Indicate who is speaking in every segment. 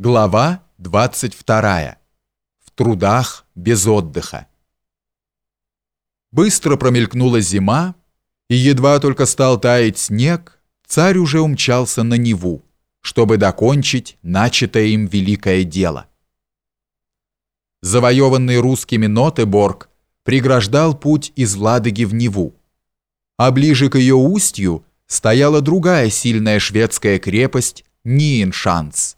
Speaker 1: Глава 22. В трудах без отдыха. Быстро промелькнула зима, и едва только стал таять снег, царь уже умчался на Неву, чтобы докончить начатое им великое дело. Завоеванный русскими Нотеборг преграждал путь из Ладоги в Неву, а ближе к ее устью стояла другая сильная шведская крепость Ниеншанс –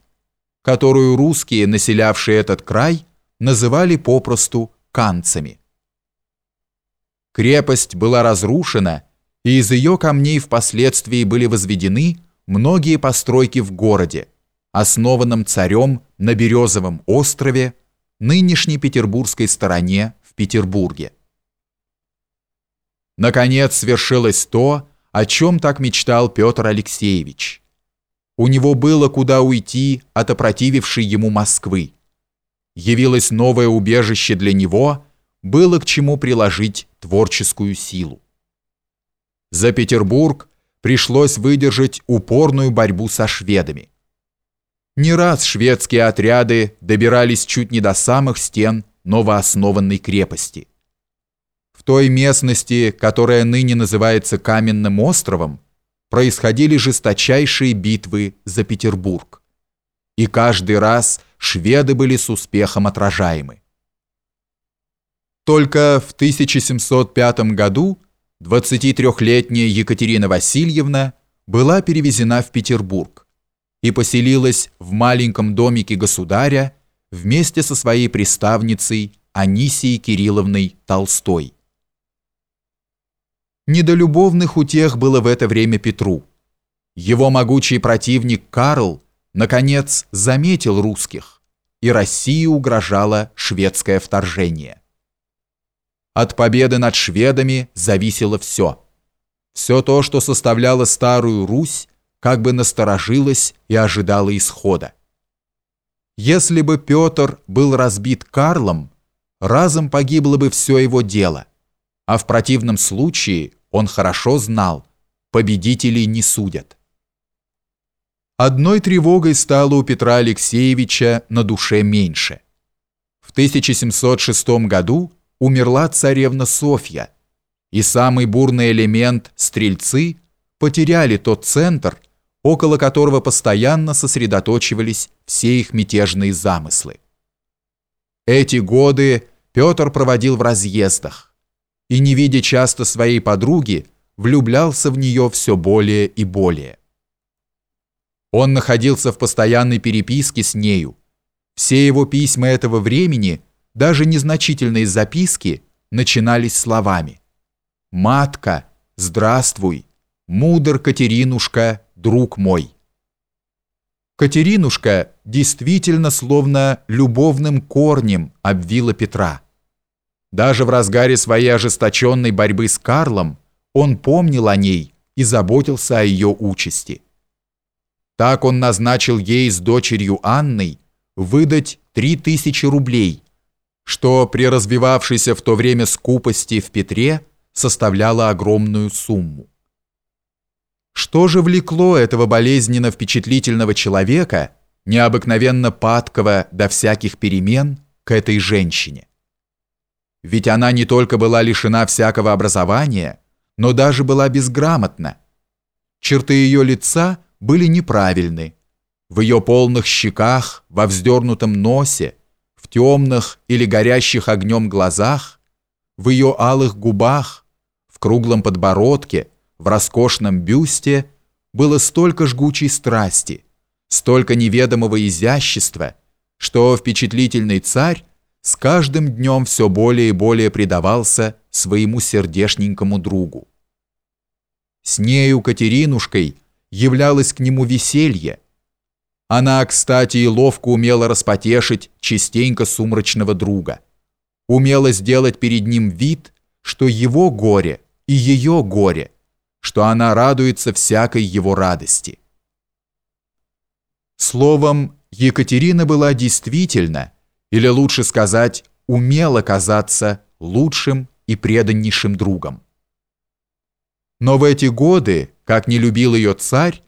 Speaker 1: которую русские, населявшие этот край, называли попросту канцами. Крепость была разрушена, и из ее камней впоследствии были возведены многие постройки в городе, основанном царем на Березовом острове, нынешней петербургской стороне в Петербурге. Наконец свершилось то, о чем так мечтал Петр Алексеевич – у него было куда уйти от опротивившей ему Москвы. Явилось новое убежище для него, было к чему приложить творческую силу. За Петербург пришлось выдержать упорную борьбу со шведами. Не раз шведские отряды добирались чуть не до самых стен новооснованной крепости. В той местности, которая ныне называется Каменным островом, происходили жесточайшие битвы за Петербург. И каждый раз шведы были с успехом отражаемы. Только в 1705 году 23-летняя Екатерина Васильевна была перевезена в Петербург и поселилась в маленьком домике государя вместе со своей приставницей Анисией Кирилловной Толстой. Не до любовных утех было в это время Петру. Его могучий противник Карл, наконец, заметил русских, и России угрожало шведское вторжение. От победы над шведами зависело все. Все то, что составляло Старую Русь, как бы насторожилось и ожидало исхода. Если бы Петр был разбит Карлом, разом погибло бы все его дело, а в противном случае он хорошо знал, победителей не судят. Одной тревогой стало у Петра Алексеевича на душе меньше. В 1706 году умерла царевна Софья, и самый бурный элемент стрельцы потеряли тот центр, около которого постоянно сосредоточивались все их мятежные замыслы. Эти годы Петр проводил в разъездах, и, не видя часто своей подруги, влюблялся в нее все более и более. Он находился в постоянной переписке с нею. Все его письма этого времени, даже незначительные записки, начинались словами «Матка, здравствуй, мудр Катеринушка, друг мой». Катеринушка действительно словно любовным корнем обвила Петра. Даже в разгаре своей ожесточенной борьбы с Карлом он помнил о ней и заботился о ее участи. Так он назначил ей с дочерью Анной выдать 3000 рублей, что при развивавшейся в то время скупости в Петре составляло огромную сумму. Что же влекло этого болезненно впечатлительного человека, необыкновенно падкого до всяких перемен, к этой женщине? Ведь она не только была лишена всякого образования, но даже была безграмотна. Черты ее лица были неправильны. В ее полных щеках, во вздернутом носе, в темных или горящих огнем глазах, в ее алых губах, в круглом подбородке, в роскошном бюсте было столько жгучей страсти, столько неведомого изящества, что впечатлительный царь с каждым днем все более и более предавался своему сердешненькому другу. С нею Катеринушкой являлось к нему веселье. Она, кстати, и ловко умела распотешить частенько сумрачного друга. Умела сделать перед ним вид, что его горе и ее горе, что она радуется всякой его радости. Словом, Екатерина была действительно – или лучше сказать, умел казаться лучшим и преданнейшим другом. Но в эти годы, как не любил ее царь,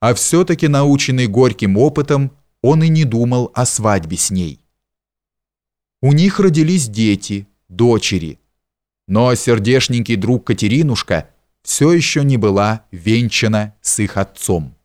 Speaker 1: а все-таки наученный горьким опытом, он и не думал о свадьбе с ней. У них родились дети, дочери, но сердешненький друг Катеринушка все еще не была венчана с их отцом.